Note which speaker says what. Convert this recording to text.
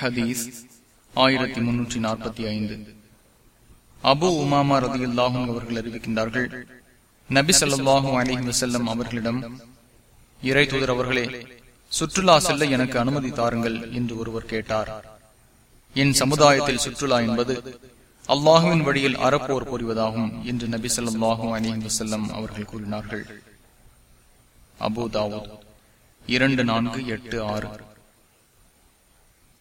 Speaker 1: ஹதீஸ் ஆயிரத்தி முன்னூற்றி நாற்பத்தி ஐந்து. அபு உமாமா ரதியுல்லாஹும் அவர்கள் அறிவிக்கின்றார்கள் நபி சொல்லாஹும் அலிஹி வசல்லம் அவர்களிடம் இறை தூதர் அவர்களே சுற்றுலா செல்ல எனக்கு அனுமதி தாருங்கள் என்று ஒருவர் கேட்டார். என் சமுதாயத்தில் சுற்றுலா என்பது அல்லாஹுவின் வழியில் அறப்போர் புரிவதாகும் என்று நபி சொல்லாஹும் அலிஹி வசல்லம் அவர்கள் கூறினார்கள். அபு தாவூத் இரண்டு நான்கு எட்டு ஆறு.